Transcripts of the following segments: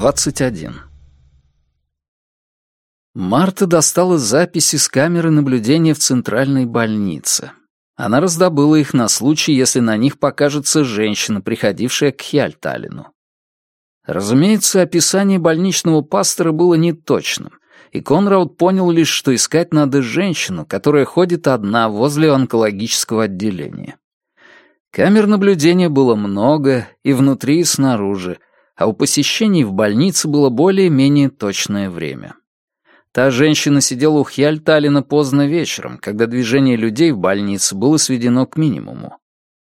21. Марта достала записи с камеры наблюдения в центральной больнице. Она раздобыла их на случай, если на них покажется женщина, приходившая к Хьяльталину. Разумеется, описание больничного пастора было неточным, и Конрауд понял лишь, что искать надо женщину, которая ходит одна возле онкологического отделения. Камер наблюдения было много и внутри, и снаружи, а у посещений в больнице было более-менее точное время. Та женщина сидела у Хьяльталина поздно вечером, когда движение людей в больнице было сведено к минимуму.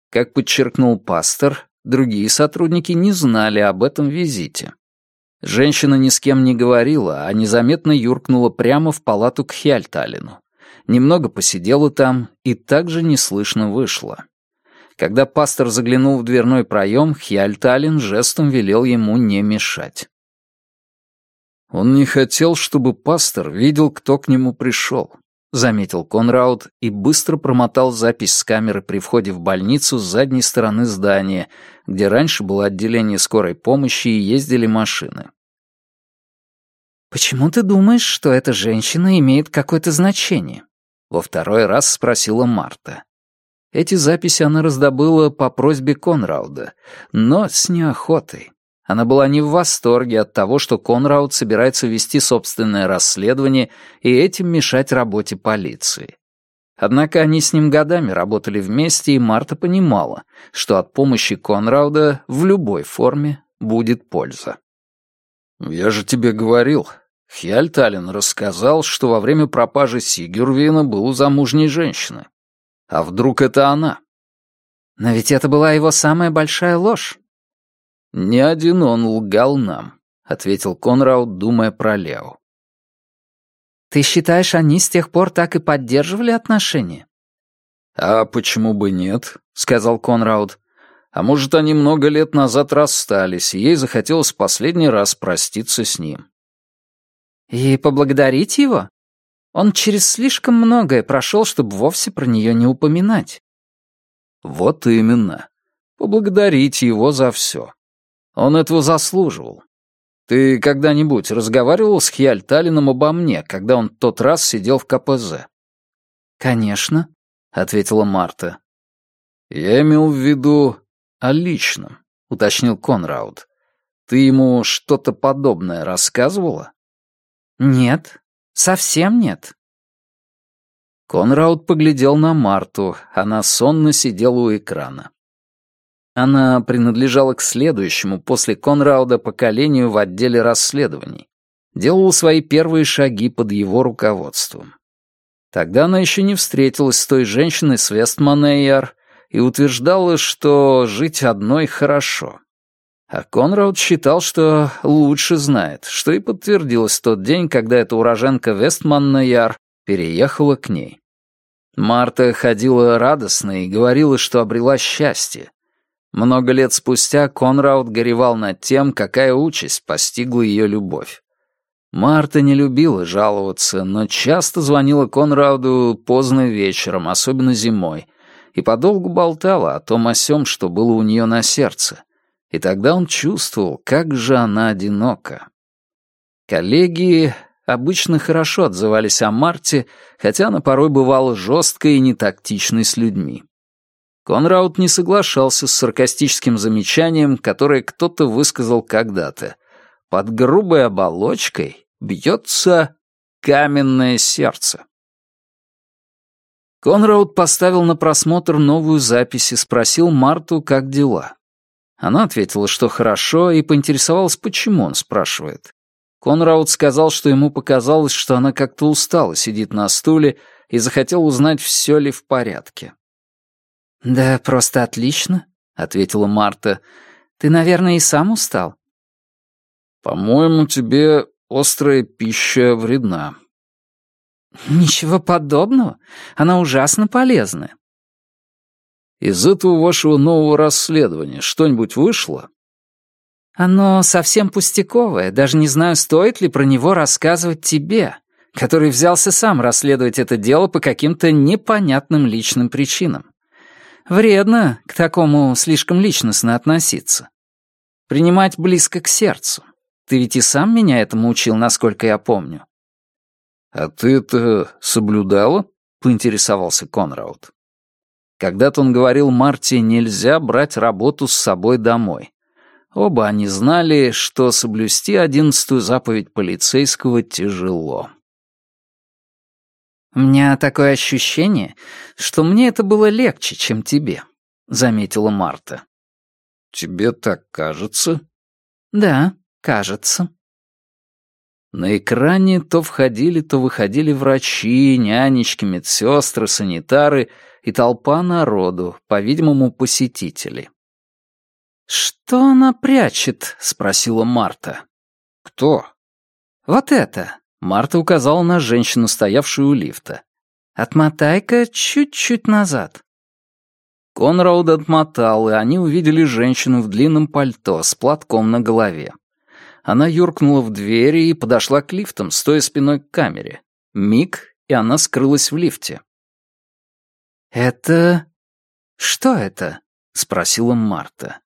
Как подчеркнул пастор, другие сотрудники не знали об этом визите. Женщина ни с кем не говорила, а незаметно юркнула прямо в палату к Хьяльталину. Немного посидела там и также неслышно вышла. Когда пастор заглянул в дверной проем, Хьяльталин жестом велел ему не мешать. Он не хотел, чтобы пастор видел, кто к нему пришел, заметил Конрауд и быстро промотал запись с камеры при входе в больницу с задней стороны здания, где раньше было отделение скорой помощи и ездили машины. «Почему ты думаешь, что эта женщина имеет какое-то значение?» Во второй раз спросила Марта. Эти записи она раздобыла по просьбе Конрауда, но с неохотой. Она была не в восторге от того, что Конрауд собирается вести собственное расследование и этим мешать работе полиции. Однако они с ним годами работали вместе, и Марта понимала, что от помощи Конрауда в любой форме будет польза. «Я же тебе говорил, Хьяльталин рассказал, что во время пропажи Сигюрвина был у замужней женщины. А вдруг это она? Но ведь это была его самая большая ложь. «Не один он лгал нам», — ответил Конрауд, думая про Лео. «Ты считаешь, они с тех пор так и поддерживали отношения?» «А почему бы нет?» — сказал Конрауд. «А может, они много лет назад расстались, и ей захотелось последний раз проститься с ним». «И поблагодарить его?» Он через слишком многое прошел, чтобы вовсе про нее не упоминать. Вот именно. Поблагодарить его за все. Он этого заслуживал. Ты когда-нибудь разговаривал с Хьяльталином обо мне, когда он тот раз сидел в КПЗ? Конечно, ответила Марта. Я имел в виду о личном, уточнил Конрауд. Ты ему что-то подобное рассказывала? Нет, Совсем нет. Конрауд поглядел на Марту, она сонно сидела у экрана. Она принадлежала к следующему после Конрауда поколению в отделе расследований. Делала свои первые шаги под его руководством. Тогда она еще не встретилась с той женщиной с Вестманейяр и утверждала, что жить одной хорошо. А Конрад считал, что лучше знает, что и подтвердилось в тот день, когда эта уроженка Вестманна-Яр переехала к ней. Марта ходила радостно и говорила, что обрела счастье. Много лет спустя Конрад горевал над тем, какая участь постигла ее любовь. Марта не любила жаловаться, но часто звонила Конраду поздно вечером, особенно зимой, и подолгу болтала о том о сём, что было у нее на сердце — и тогда он чувствовал, как же она одинока. Коллеги обычно хорошо отзывались о Марте, хотя она порой бывала жесткой и нетактичной с людьми. Конраут не соглашался с саркастическим замечанием, которое кто-то высказал когда-то. Под грубой оболочкой бьется каменное сердце. Конраут поставил на просмотр новую запись и спросил Марту, как дела. Она ответила, что хорошо, и поинтересовалась, почему он спрашивает. Конраут сказал, что ему показалось, что она как-то устала, сидит на стуле, и захотел узнать, все ли в порядке. «Да просто отлично», — ответила Марта. «Ты, наверное, и сам устал?» «По-моему, тебе острая пища вредна». «Ничего подобного. Она ужасно полезная. Из этого вашего нового расследования что-нибудь вышло?» «Оно совсем пустяковое. Даже не знаю, стоит ли про него рассказывать тебе, который взялся сам расследовать это дело по каким-то непонятным личным причинам. Вредно к такому слишком личностно относиться. Принимать близко к сердцу. Ты ведь и сам меня этому учил, насколько я помню». «А ты это соблюдала?» — поинтересовался Конрауд. Когда-то он говорил Марте, нельзя брать работу с собой домой. Оба они знали, что соблюсти одиннадцатую заповедь полицейского тяжело. «У меня такое ощущение, что мне это было легче, чем тебе», — заметила Марта. «Тебе так кажется?» «Да, кажется». На экране то входили, то выходили врачи, нянечки, медсестры, санитары и толпа народу, по-видимому, посетители. «Что она прячет?» — спросила Марта. «Кто?» «Вот это!» — Марта указала на женщину, стоявшую у лифта. «Отмотай-ка чуть-чуть назад». Конрауд отмотал, и они увидели женщину в длинном пальто с платком на голове. Она юркнула в двери и подошла к лифтам, стоя спиной к камере. Миг, и она скрылась в лифте. «Это... что это?» — спросила Марта.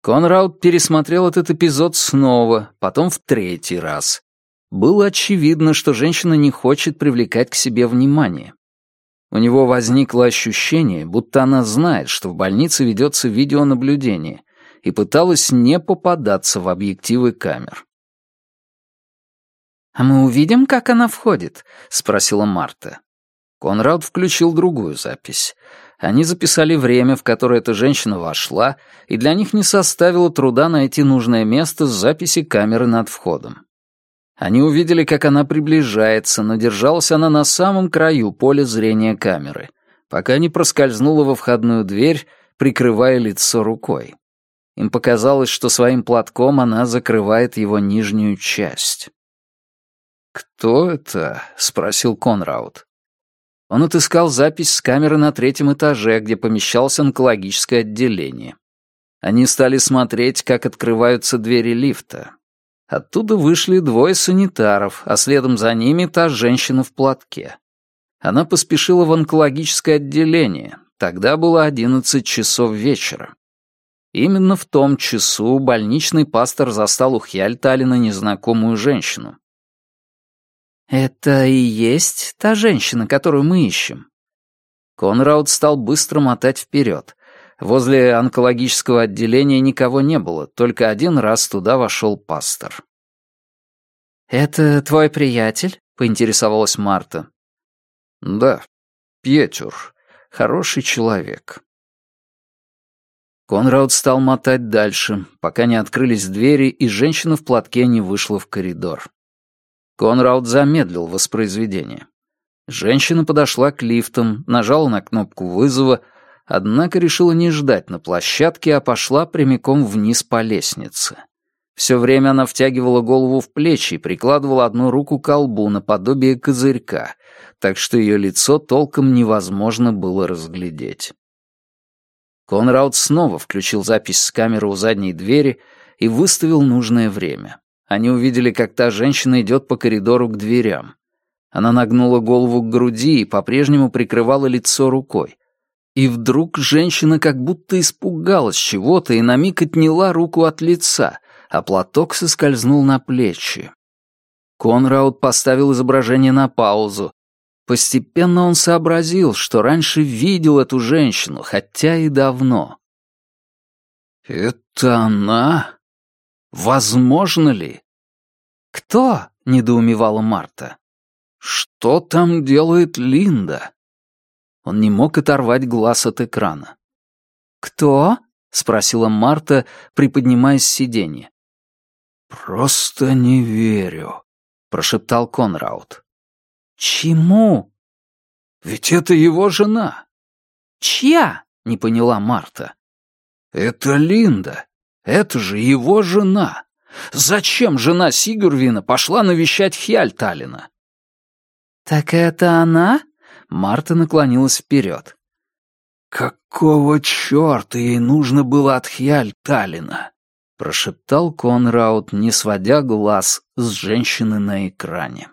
Конрауд пересмотрел этот эпизод снова, потом в третий раз. Было очевидно, что женщина не хочет привлекать к себе внимание. У него возникло ощущение, будто она знает, что в больнице ведется видеонаблюдение, и пыталась не попадаться в объективы камер. «А мы увидим, как она входит?» — спросила Марта. Конрад включил другую запись. Они записали время, в которое эта женщина вошла, и для них не составило труда найти нужное место с записи камеры над входом. Они увидели, как она приближается, но держалась она на самом краю поля зрения камеры, пока не проскользнула во входную дверь, прикрывая лицо рукой. Им показалось, что своим платком она закрывает его нижнюю часть. «Кто это?» — спросил Конраут. Он отыскал запись с камеры на третьем этаже, где помещалось онкологическое отделение. Они стали смотреть, как открываются двери лифта. Оттуда вышли двое санитаров, а следом за ними та женщина в платке. Она поспешила в онкологическое отделение. Тогда было одиннадцать часов вечера. Именно в том часу больничный пастор застал у Хьяльталина незнакомую женщину. «Это и есть та женщина, которую мы ищем?» Конрауд стал быстро мотать вперед. Возле онкологического отделения никого не было, только один раз туда вошел пастор. «Это твой приятель?» — поинтересовалась Марта. «Да, Пьетюр. Хороший человек». Конрауд стал мотать дальше, пока не открылись двери, и женщина в платке не вышла в коридор. Конрауд замедлил воспроизведение. Женщина подошла к лифтам, нажала на кнопку вызова, однако решила не ждать на площадке, а пошла прямиком вниз по лестнице. Все время она втягивала голову в плечи и прикладывала одну руку к колбу наподобие козырька, так что ее лицо толком невозможно было разглядеть. Конрауд снова включил запись с камеры у задней двери и выставил нужное время. Они увидели, как та женщина идет по коридору к дверям. Она нагнула голову к груди и по-прежнему прикрывала лицо рукой. И вдруг женщина как будто испугалась чего-то и на миг отняла руку от лица, а платок соскользнул на плечи. Конрауд поставил изображение на паузу. Постепенно он сообразил, что раньше видел эту женщину, хотя и давно. «Это она?» Возможно ли? Кто? недоумевала Марта. Что там делает Линда? Он не мог оторвать глаз от экрана. Кто? спросила Марта, приподнимаясь с сиденья. Просто не верю, прошептал Конраут. Чему? Ведь это его жена. Чья? не поняла Марта. Это Линда, это же его жена. Зачем жена Сигурвина пошла навещать Хьяльталина? «Так это она?» Марта наклонилась вперед. «Какого черта ей нужно было от Хьяльталина?» прошептал Конраут, не сводя глаз с женщины на экране.